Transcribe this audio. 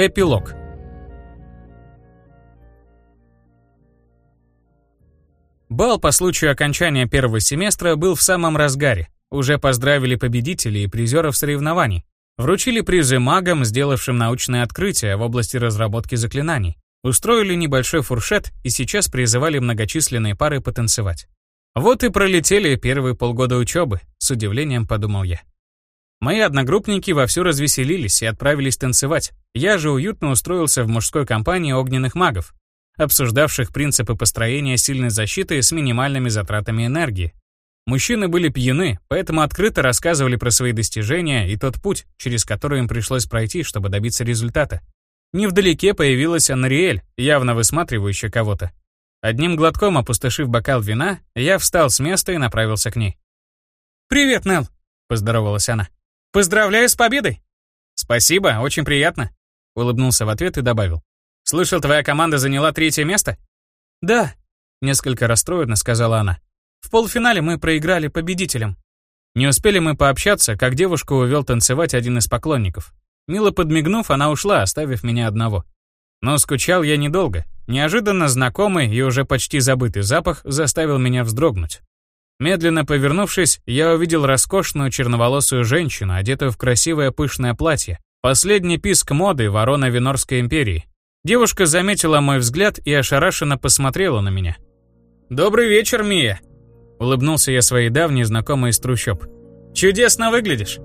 Эпилог. Бал по случаю окончания первого семестра был в самом разгаре. Уже поздравили победителей и призеров соревнований. Вручили призы магам, сделавшим научное открытие в области разработки заклинаний. Устроили небольшой фуршет и сейчас призывали многочисленные пары потанцевать. Вот и пролетели первые полгода учебы, с удивлением подумал я. Мои одногруппники вовсю развеселились и отправились танцевать. Я же уютно устроился в мужской компании огненных магов, обсуждавших принципы построения сильной защиты с минимальными затратами энергии. Мужчины были пьяны, поэтому открыто рассказывали про свои достижения и тот путь, через который им пришлось пройти, чтобы добиться результата. Невдалеке появилась Анриэль, явно высматривающая кого-то. Одним глотком опустошив бокал вина, я встал с места и направился к ней. «Привет, Нелл», — поздоровалась она. «Поздравляю с победой!» «Спасибо, очень приятно», — улыбнулся в ответ и добавил. «Слышал, твоя команда заняла третье место?» «Да», — несколько расстроенно сказала она. «В полуфинале мы проиграли победителям». Не успели мы пообщаться, как девушку увел танцевать один из поклонников. Мило подмигнув, она ушла, оставив меня одного. Но скучал я недолго. Неожиданно знакомый и уже почти забытый запах заставил меня вздрогнуть. Медленно повернувшись, я увидел роскошную черноволосую женщину, одетую в красивое пышное платье. Последний писк моды ворона Винорской империи. Девушка заметила мой взгляд и ошарашенно посмотрела на меня. «Добрый вечер, Мия!» Улыбнулся я своей давней знакомой из трущоб. «Чудесно выглядишь!»